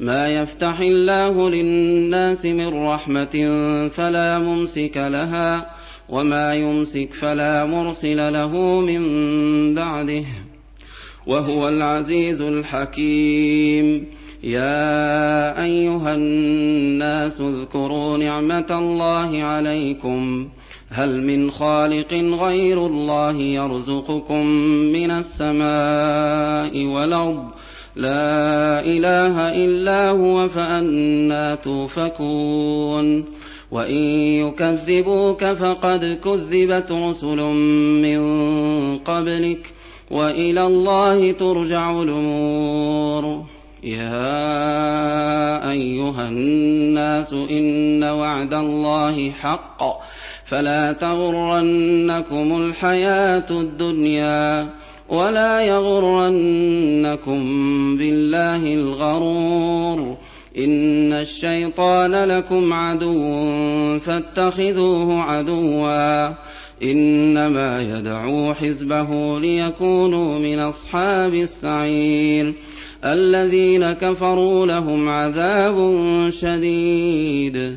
ما يفتح الله للناس من رحمة فلا ممسك لها وما يمسك فلا مرسل له من بعده. وهو العزيز الحكيم. يا أيها الناس اذكروا نعمة الله عليكم. هل من خالق غير الله يرزقكم من السماء والأرض؟ لا إله إلا هو فانى توفكون. وإن يكذبوك فقد كذبت رسل من قبلك وإلى الله ترجع الأمور. يا أيها الناس إن وعد الله حق. فلا تغرنكم الحياة الدنيا. ولا يغرنكم بالله الغرور. إن الشيطان لكم عدو فاتخذوه عدوا. إنما يدعو حزبه ليكونوا من أصحاب السعير. الذين كفروا لهم عذاب شديد.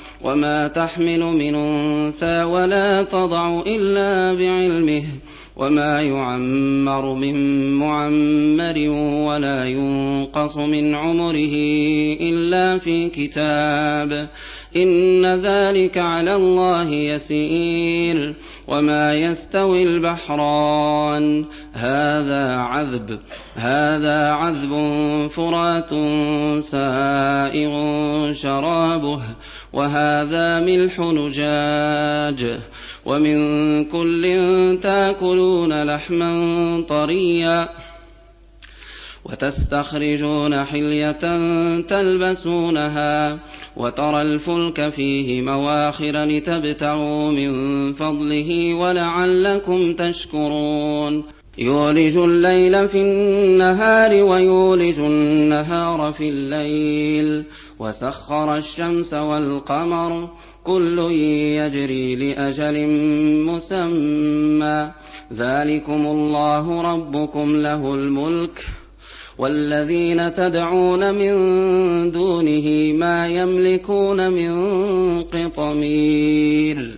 وما تحمل من انثى ولا تضع الا بعلمه وما يعمر من معمر ولا ينقص من عمره الا في كتاب ان ذلك على الله يسير وما يستوي البحران هذا عذب هذا عذب فرات سائغ شرابه وهذا ملح نجاج ومن كل تاكلون لحما طريا وتستخرجون حلية تلبسونها وترى الفلك فيه مواخر لتبتغوا من فضله ولعلكم تشكرون. يولج الليل في النهار ويولج النهار في الليل. وسخر الشمس والقمر كل يجري لأجل مسمى. ذلكم الله ربكم له الملك والذين تدعون من دونه ما يملكون من قطمير.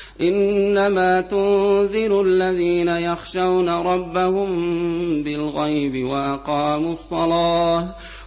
إنما تنذر الذين يخشون ربهم بالغيب وأقاموا الصلاة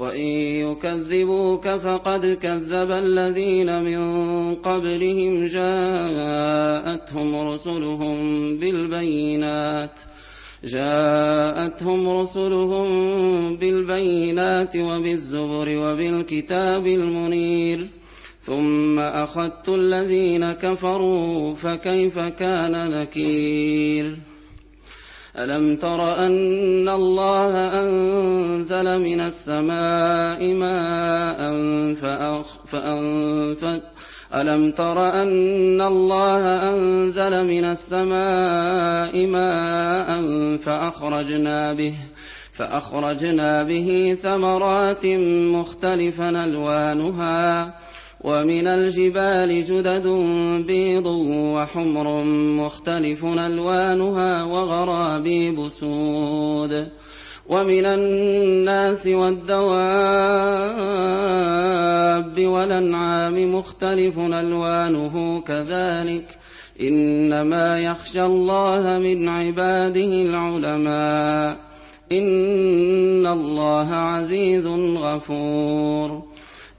وإن يكذبوك فقد كذب الذين من قبلهم جاءتهم رسلهم بالبينات جاءتهم رسلهم بالبينات وبالزبر وبالكتاب المنير ثم أخذت الذين كفروا فكيف كان نكير ألم تر أن الله أنزل من السماء ماء فأنفت ألم تر أن الله أنزل من السماء ماء فأخرجنا به فأخرجنا به ثمرات مختلفا ألوانها ومن الجبال جدد بيض وحمر مختلف ألوانها وغرابيب سود ومن الناس والدواب والأنعام مختلف ألوانه كذلك إنما يخشى الله من عباده العلماء إن الله عزيز غفور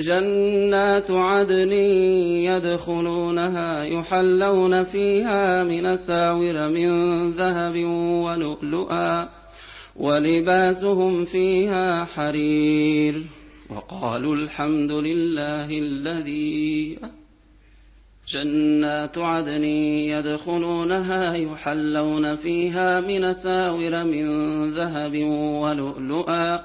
جنات عدن يدخلونها يحلون فيها من اساور من ذهب ولؤلؤا ولباسهم فيها حرير وقالوا الحمد لله الذي جنات عدن يدخلونها يحلون فيها من اساور من ذهب ولؤلؤا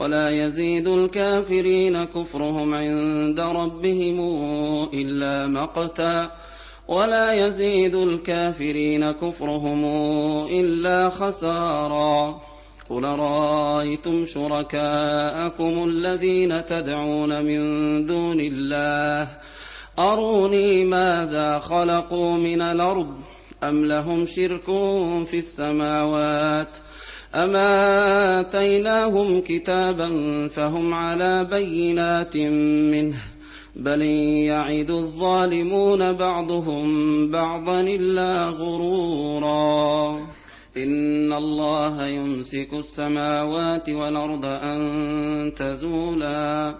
ولا يزيد الكافرين كفرهم عند ربهم إلا مقتا ولا يزيد الكافرين كفرهم إلا خسارا قل رايتم شركاءكم الذين تدعون من دون الله أروني ماذا خلقوا من الأرض أم لهم شرك في السماوات أم آتيناهم كتابا فهم على بينات منه بل يعد الظالمون بعضهم بعضا إلا غرورا إن الله يمسك السماوات والأرض أن تزولا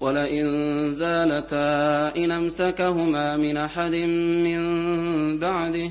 ولئن زالتا إن أمسكهما من أحد من بعده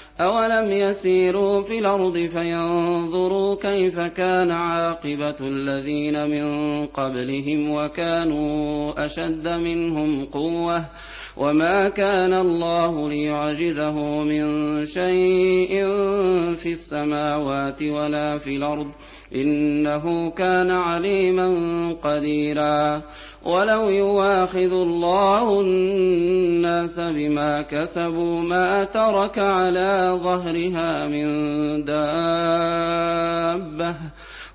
أولم يسيروا في الأرض فينظروا كيف كان عاقبة الذين من قبلهم وكانوا أشد منهم قوة وما كان الله ليعجزه من شيء في السماوات ولا في الأرض إنه كان عليما قديرا ولو يواخذ الله الناس بما كسبوا ما ترك على ظهرها من دابه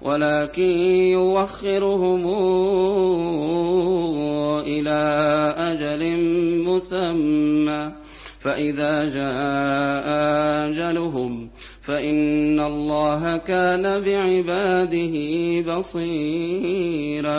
ولكن يوخرهم إلى أجل مسمى. فإذا جاء أجلهم فإن الله كان بعباده بصيرا.